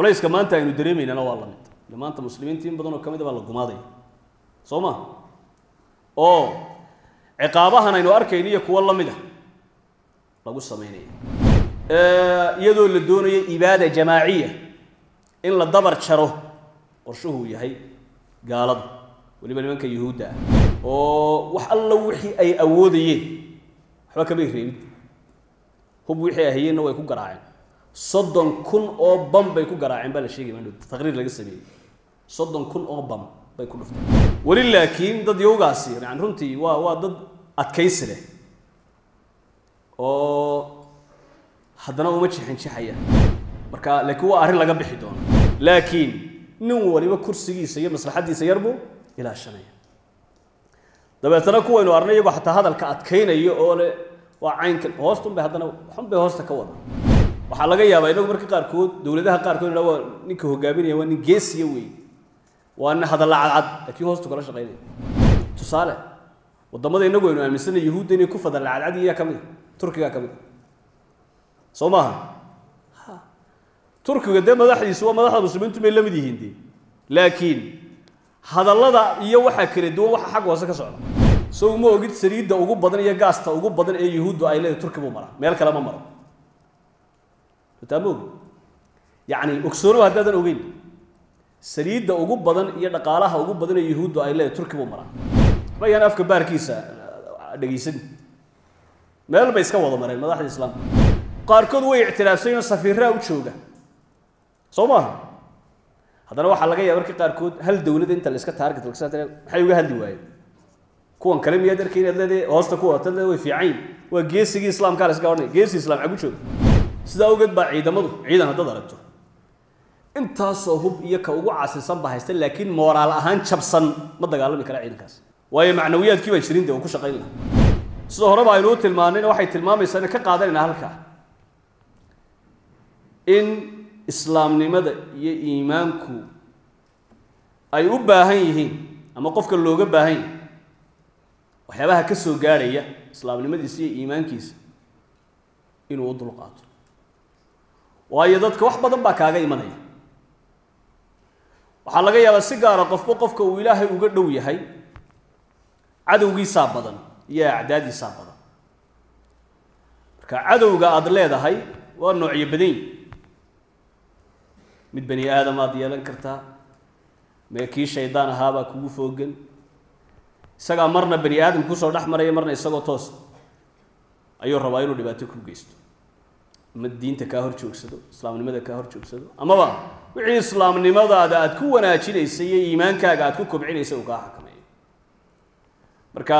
culayska maanta aynu dareemaynana waa la mid ile maanta muslimiinta in badan oo ka mid a baa la gumaadaya soo ma? Oo ciqaabahan aynu arkayno iyo kuwo la mid a lagu sameynaya. Iyadoo la doonayo ibaada jamaaciya in la dabar jaro qorshuhuu yahay gaalada weliba nimanka yuhuudda ah. Oo wax alla wixii ay awoodayeen. Waxba kamay reebin hub wixii ay hayeenna way ku garaaceen soddon kun oo bam bay ku garaaceen baa la sheegay mandhow taqriir laga sameeyey. Soddon kun oo bam bay ku dhuftay. Weli laakiin dad yowgaasi yani runtii waa waa dad adkaysi leh oo haddana uma jixinjixaya marka laakiin waa arrin laga bixi doono. Laakiin nin waliba kursigiisa iyo maslaxaddiisa yarbuu ilaashanaya. Dabeetana kuwaynu arnay iyagoo xataa hadalka adkaynaya oo le waa caynkan. Hoostun bay haddana xun bay hoosta ka wada waxaa laga yaabaa inagu marka qaarkood dowladaha qaarkood inha waa ninka hogaaminaya waa nin geesiya wey waa nin hadalla cadcad laakiin hoostu kala shaqaynaya tusaale waddamada inagu aynu aaminsanay yahuudda inay ku fadalla cadcad iyaa ka mid turkigaa ka mid. A soo maaha turkiga dee madaxdiisu waa madaxda muslimiintu bay la mid yihiin dee. Laakiin hadallada iyo waxaa kala duwan waxa xag hoose ka socda. So uma ogid saliidda ugu badan iyo gaasta ugu badan ee yuhuuddu ay leedahay turki buu maraa? Meel kale ma maro taa ma yacni ogsoonow haddaadan ogeyn saliidda ugu badan iyo dhaqaalaha ugu badan ee yuhuuddu ay leedahay turki buu maraa. Waxba yaan afka baarkiisa dhegaysan meel bay iska wada mareen madaxda islaamka qaarkood way ictiraafsanyiin safiiraa u jooga. Soo maaha haddana waxaa laga yaaba marka qaarkood hal dowladda inta la iska taarget maxay uga hadli waayeen? Kuwan kale miyaad arkay inaad leedahay hoosta ku wata leedahay way fiican yihiin waa geesigii islaamkaa la iska odhanaya geesigii islam xagu jooga sidaa awgeed baa ciidamadu ciidan haddaad aragto. Intaasoo hub iyo ka ugu caasisan baa haysta laakiin mooraal ahaan jabsan ma dagaalami kara ciidankaas. Waayo macnawiyaadkii baan jirin dee uu ku shaqayn lahaa. Sida horeba u tilmaanayna waxay tilmaamaysaa inay ka qaadanayna halkaa in islaamnimada iyo iimaanku ay u baahan yihiin ama qofka looga baahan yahay waxyaabaha ka soo gaadhaya islaamnimadiisa iyo iimaankiisa inuu u dulqaato waayo dadka wax badan baa kaaga imanaya. Waxaa laga yaabaa si gaara qofba qofka uu ilaahay uga dhow yahay cadowgiisaa badan iyo acdaadiisaa badan. Marka cadowga aada leedahay waa noocyo badan. Yi mid bani aadam aad yeelan kartaa mee kii shaydaan ahaabaa kugu foogan. Isagaa marna bani aadam ku soo dhex maraya marna isagoo toos ayuu rabaa inuu dhibaato ku geysto ama diinta kaa hor joogsado islaamnimada kaa hor joogsado amaba wixii islaamnimadaada aada ku wanaajinaysa iyo iimaankaaga aada ku kobcinaysa uu kaa xakameeyo. Marka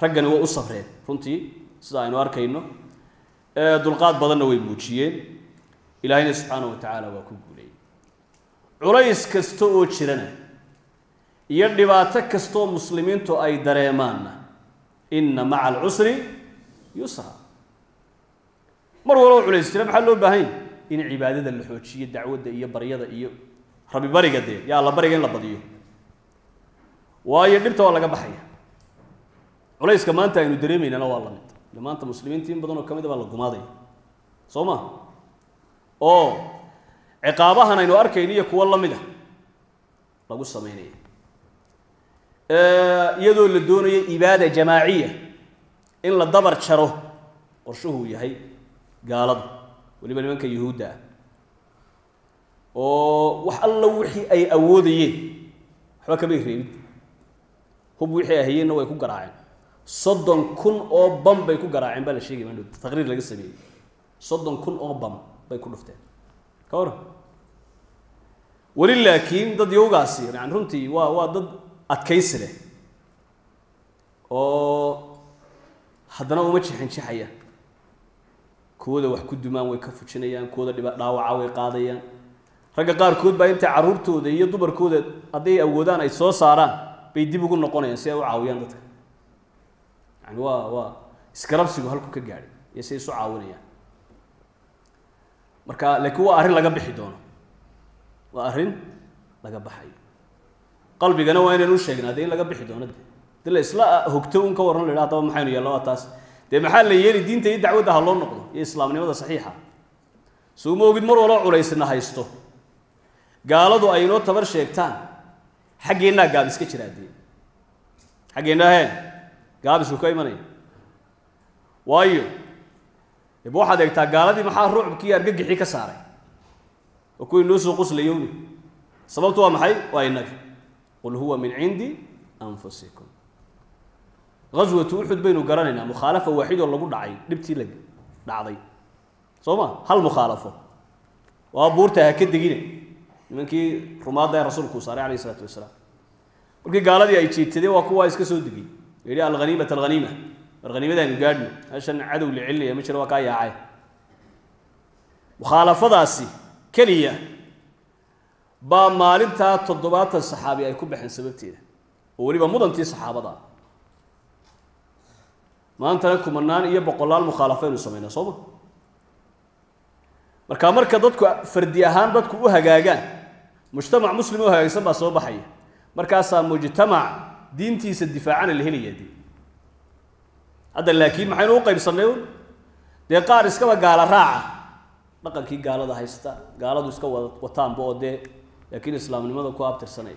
raggani waa u sabreen runtii sida aynu arkayno dulqaad badanna way muujiyeen. Ilaahayna subxaanahu wa tacaala waa ku guulayay culays kasta oo jirana iyo dhibaato kastaoo muslimiintu ay dareemaanna inna maca alcusri yusra mar walba culays jira maxaa loo baahan in cibaadada la xoojiyo dacwadda iyo baryada iyo rabibariga dee. Yaa la bariga in la badiyo. Waayo dhibta waa laga baxaya. Culayska maanta aynu dareemaynana waa la mid ile maanta muslimiinta in badan oo ka mid a baa la gumaadaya. Soo ma? Oo ciqaabahan aynu arkayno iyo kuwo la mid a lagu sameynaya. Iyadoo la doonayo ibaada jamaaciya in la dabar jaro qorshuhuu yahay gaalada weliba nimanka yuhuudda ah oo wax alla wixii ay awoodayeen waxba kamay reebin hub wixii ay way ku garaaceen. Soddon kun oo bam bay ku garaaceen baa la sheegay mandhow taqriir laga sameeyey. Soddon kun oo bam bay ku dhufteen. Ka waran weli laakiin dad yowgaasi yani runtii waa waa dad adkaysi leh oo haddana uma jixinjixaya kuwooda wax ku dumaan way ka fujinayaan kuwooda dhiba dhaawaca way qaadayaan. Ragga qaarkood baa intay carruurtooda iyo dumarkooda hadday awoodaan ay soo saaraan bay dib ugu noqonayaan si ay u caawiyaan dadka. Yani waa waa iskarabsigu halku ka gaadhay iyo si isu caawinayaan. Marka laakiin waa arrin laga bixi doono. Waa arrin laga baxayo qalbigana waa inaynu u sheegnaa dee in laga bixi doono de di la isla hogto un ka warran la yidhaha haddaba maxaynu yeelna waa taas. Dee maxaa la yeeli diinta iyo dacwadda ha loo noqdo iyo islaamnimada saxiixa. So uma ogid mar waloo culaysna haysto. Gaaladu ay inoo tabar sheegtaan xaggeennaa gaabis ka jira xaggeennaa hee gaabisku ka imanaya. Waayo deba waxaad eegtaa gaaladii maxaa rucbkii argagixii ka saaray? Oo kuwii noo soo qoslayowni sababtu waa maxay? Waa innaga qul huwa min cindi anfusikum. Gaswatu uxud baynu garanaynaa mukhaalafa waaxid oo lagu dhacay dhibtii la dhacday soo ma? Hal mukhaalafo waa buurta ha ka degine. Nimankii rumaadda ee rasuulku uu saaray alayh isalaatu wasalaam. Markii gaaladii ay jeedsadeen waa kuwaa iska soo degay. Yidhi alghaniimata alghaniima. War haniimadaanu gaadhno. Meeshan cadow la celinaya ma jiro waa kaa yaacay. Mukhaalafadaasi keliya baa maalintaa toddobaatan saxaabi ay ku baxeen sababteeda. Oo weliba mudantii saxaabada. ah maantana kumanaan iyo boqolaal mukhaalafo aynu samaynaa soo ma? Marka dadku fardi ahaan dadku u hagaagaan mujtamac muslim oo hagaagsan baa soo baxaya. Markaasaa mujtamac diintiisa difaacana la helaya dee. Hadda laakiin maxaynu u qaybsannay un? Dee qaar iskaba gaala raaca. Dhaqankii gaalada haysta gaaladu iska wada wataanba oo dee laakiin islaamnimada ku abtirsanaya.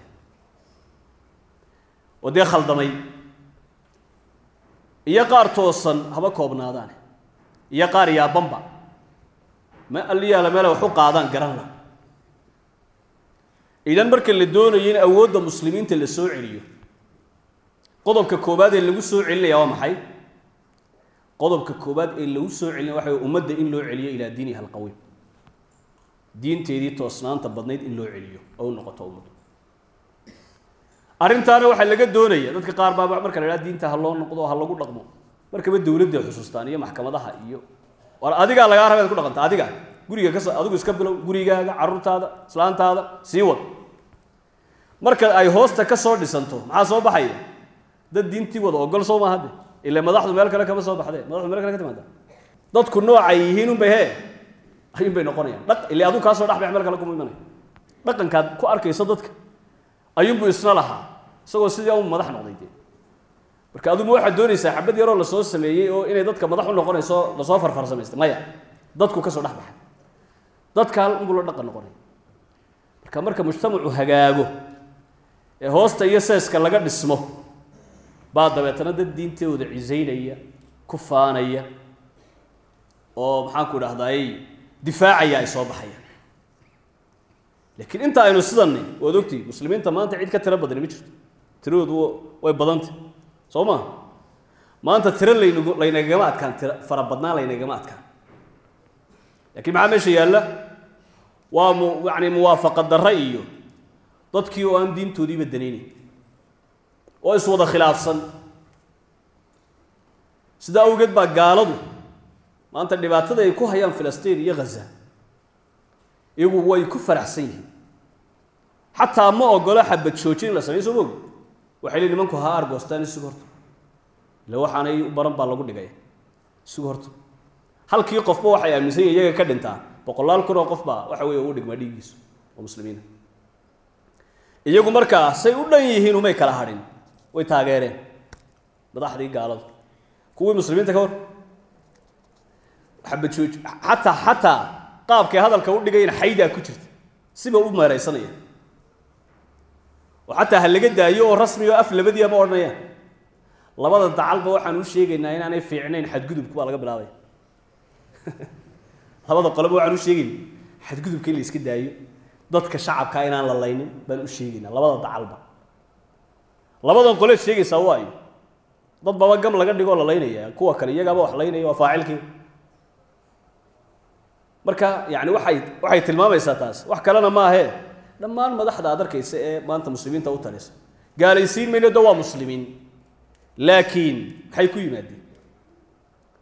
Oo dee khaldamay iyo qaar toosan haba koobnaadaan. Iyo qaar yaabanba ma alliyaala meela wax u qaadaan garanla idan marka la doonayo in awoodda muslimiinta la soo celiyo. Qodobka koobaad ee lagu soo celinaya waa maxay? Qodobka koobaad ee lagu soo celinaya waxa way ummadda in loo celiyo ilaa diiniha alqawiim diinteedii toosnaanta badnayd in loo celiyo oo u noqoto ummaddu arrintaana waxaa laga doonaya dadka qaar baa marka la idhaha diinta ha loo noqdo ha lagu dhaqmo. Markaba dowladda xusuustaan iyo maxkamadaha iyo adigaa lagaa raba ku dhaqanta adiga guriga kas adigu iska bilow gurigaaga carruurtaada islaantaada sii wad. Marka ay hoosta ka soo dhisanto maxaa soo baxaya? Dad diintii wada ogol soo maaha de ila madaxdu meel kale kama soo baxdee madaxdu meel kale ka timaada dadku noocay yihiin unbay hee? Ayuun bay noqonayaan. Dhaq ile adigu kaa dhex bax meel kale kuma imanaya dhaqankaad ku arkayso dadka. Ayuunbuu isna lahaa isagoo sidii u madax noqday dee. Marka aduma waxaad doonaysaa xabad yaroo la soo sameeyey oo inay dadka madax u noqonayso la soo farfarsamaystay maya dadku ka soo dhex baxay dadka hal unbuu la dhaqan noqonaya marka marka mujtamacu hagaago ee hoosta iyo seeska laga dhismo baa dabeetana dad diintooda cisaynaya ku faanaya oo maxaanku idhahdaay difaacaya ay soo baxayaan. Laakiin inta aynu sidanni waad ogtihi muslimiinta maanta cid ka tiro badani ma jirto tiradoodu way badantay soo maa maanta tiro laynu laynagama adkaan tiro fara badnaan laynagama adkaan. Laakiin maxaa meesha yaalla? Waa mu yacni muwaafaqa darre iyo dadkii oo aan diintoodiiba danaynayn oo iswada khilaafsan. Sidaa awgeed baa gaaladu maanta dhibaatada ay ku hayaan filistiin iyo ghaza iyagu way ku faraxsan yihiin. Xataa ma ogolo xabad joojin in la sameyo soo moog waxay le nimanku ha argoostaan isugu horta ille waxaanay u baran baa lagu dhigaya isugu horta halkii qofba waxay aaminsan yihiin iyaga ka dhintaa. Boqolaal kun oo qof baa waxa weeye ugu dhigmaa dhiiggiisu oo muslimiina. Iyagu markaa say u dhan yihiin umay kala hadhin. Way taageereen. Madaxdii gaaladu. Kuwii muslimiinta ka hor. Xabad jooj xataa xataa qaabkay hadalka u dhigayna xaydaa ku jirta. Siba u meeraysanaya oo xataa ha laga daayo oo rasmi oo af labadii ama odhanayaan labada dacalba waxaan u sheegaynaa inaanay fiicnayn xadgudubku baa laga bilaabaya labada qoleba waxaan u sheegayna xadgudubka in la daayo dadka shacabkaa inaan la laynin baan u sheegaynaa labada dacalba labadan qoleed sheegaysaa waayo dad baba gam laga dhigoo la laynaya kuwa kale iyagaaba wax laynaya waa faacilkii. Marka yani waxay waxay tilmaamaysaa taas wax kalena maahee dhammaan madaxda aad arkaysa ee maanta muslimiinta u talisa gaalaysiin mayno de waa muslimiin. Laakiin maxay ku yimaadeen?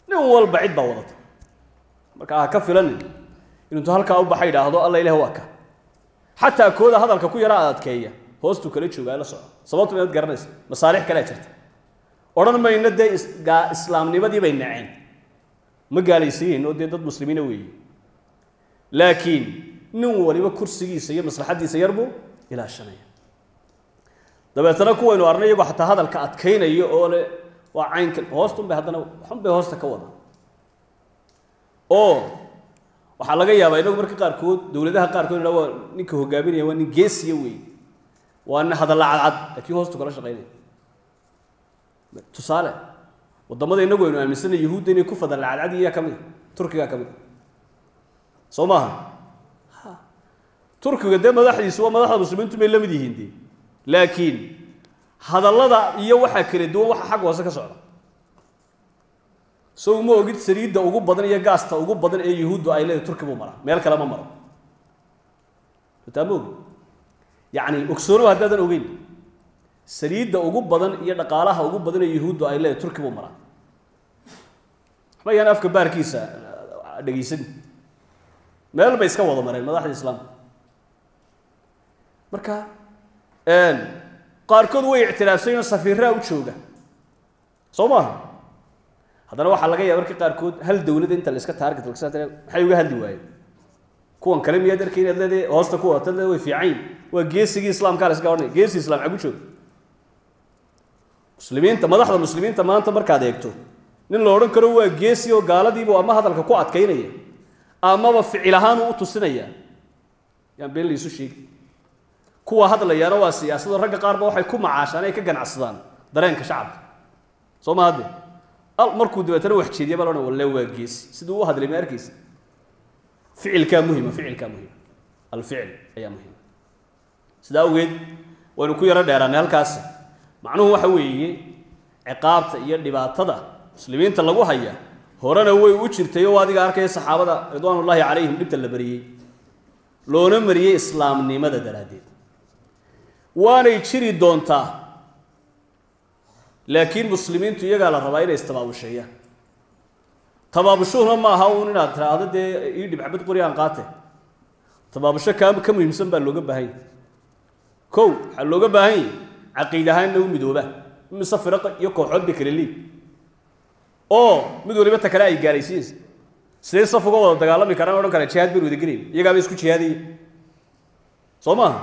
Nin walba cid baa wadata marka ha ka filanin. Inuntu halkaa u baxa idhaahdo alla ilaah waa ka xataa kooda hadalka ku yaraa adkeeya hoostuu kala joogaa la soco sababtu inaad garanaysa masaalix kalea jirta. Odhan mayno dee islaamnimadii bay naceen ma gaalaysiinayn oo dee dad muslimiina weeye laakiin nin waliba kursigiisa iyo maslaxaddiisa yar buu ilaashanaya. Dabeetana kuwaynu arnay iyagoo xataa hadalka adkaynaya oo le waa caynkan hoostun bay haddana waxun bay hoosta ka wadaan. Oo waxaa laga yaabaa inagu marka qaarkood dowladaha qaarkood idha waa ninka hogaaminaya waa nin geesiya wey waa nin hadalla cadcad laakiin hoostu kala shaqaynaya tusaale waddamada inagu aynu aaminsanay yahuudda inay ku fadalla cadcad iyaa ka mid turkigaa ka mid. A soo maaha turkiga dee madaxdiisu waa madaxda muslimiintu bay la mid yihiin dee. Laakiin hadallada iyo waxaa kala duwan waxa xag hoose ka socda. So uma ogid saliidda ugu badan iyo gaasta ugu badan ee yahuuddu ay leedahay turki buu maraa? Meel kale ma maro. Taa ma ogid? Yacni ogsoonow haddaadan ogeyn. Saliidda ugu badan iyo dhaqaalaha ugu badan ee yahuuddu ay leedahay turki buu maraa? Waxba yaan afka baarkiisa dhegaysan. Meel bay iska wada mareen madaxda islaamka marka qaarkood way ictiraafsanyoo safiiraa u jooga. Soo maaha haddana waxaa laga yaaba marka qaarkood hal dowladda inta la iska taarget maxay uga hadli waayeen? Kuwan kale miyaad arkay inaad leedahay hoosta ku wata leedahay way fiican waa geesigii islaamkaa la iska odhanaya geesi islam xagu jooga. Muslimiinta madaxda muslimiinta maanta markaad eegto nin la odhan karo waa geesi oo gaaladiibu ama hadalka ku adkaynaya amaba ficil ahaan uu u tusinaya. Yaan been laysu sheegi kuwa hadlayaana waa siyaasado ragga qaarba waxay ku macaashaan ay ka ganacsadaan dareenka shacabka. Soo ma hadde markuu dabeetana wax jeediya baa la odhan walle waa geesi siduu u hadlay ma arkaysa ficilkaa muhima ficilkaa muhima. Alficil ayaa muhima. Sidaa awgeed waynu ku yaro dheeraanay halkaasi macnuhu waxa weeye ciqaabta iyo dhibaatada muslimiinta lagu haya horena way u jirtay oo adiga arkaya saxaabada ridwaanullaahi calayhim dhibta la mariyey loona mariyey islaamnimada daraaddeed waanay jiri doontaa? Laakiin muslimiintu iyagaa la rabaa inay istabaabusheeyaan tabaabushuhuna ma aha uun inaad tiraahdo dee ii dhib xabad qori aan qaate tabaabusho kaa ka muhiimsan baa looga baahan yahy kow waxaa looga baahan yahy caqiid ahaanna u midooba mise firaqa iyo kooxood bay kala leeyi oo mid waliba ta kale ay gaaraysiinaysa sidee saf uga wada dagaalami karaan odhan kara jihaad baynu wadagelayn iyagaaba isku jihaadaya soo maaha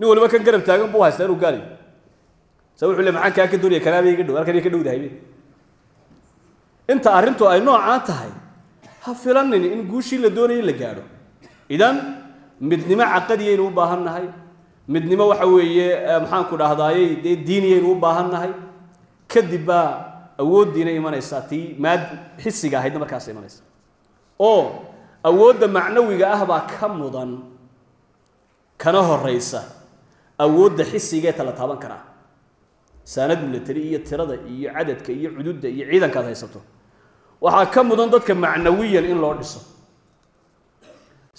nin waliba kan garab taagan buu haystaa inuu gaalayo sa wuxuu le maxaan ka doonaya kanaabay iga dhow halkan ka dhowdahay inta arrintu ay noocaan tahay ha filanin in guushii la doonaya la gaadho. Idan midnimo caqadiyaynu u baahan nahay. Midnimo waxa weeye maxaanku dhahdaayey dee diiniyaynu u baahan nahay. Kadib baa awooddiina imanaysaa tii maad xisiga ahaydna markaas imanaysa. Oo awoodda macnawiga ah baa ka mudan kana horeysa awoodda xisigaee tala taaban karaa saanad milatari iyo tirada iyo cadadka iyo cududda iyo ciidankaad haysato. Waxaa ka mudan dadka macnawiyan in loo dhiso.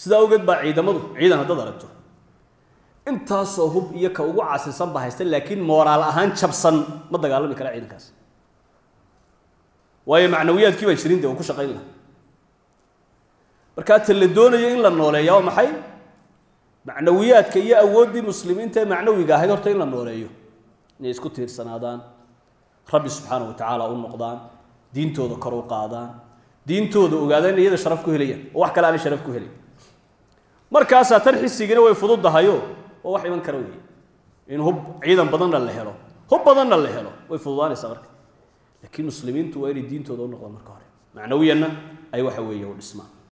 Sidaa awgeed baa ciidamadu ciidan haddaad aragto intaasoo hub iyo ka ugu casisan ba haysta laakiin mooraal ahaan jabsan ma dagaalami kara ciidankaas. Waayo macnawiyaadkii baan jirin de uu ku shaqayn laha markaa ta la doonayo in la nooleeya waa maxay macnawiyaadka iyo awooddii muslimiinta ee macnawiga ahayd horta in la nooleeyo. Inay isku tiirsanaadaan rabbi subxaana wa tacaala u noqdaan diintooda kor u qaadaan diintooda ogaadaan iyada sharaf ku helayaan oo wax kale aanay sharaf ku helayn markaasaa tan xisigina way fududahayo oo wax iman kara wey in hub ciidan badanna la helo hub badanna la helo way fududaanaysaa marka. Laakiin muslimiintu waa inay diintooda u noqdaan marka hore. Macnawiyanna ay waxa weeye u dhismaan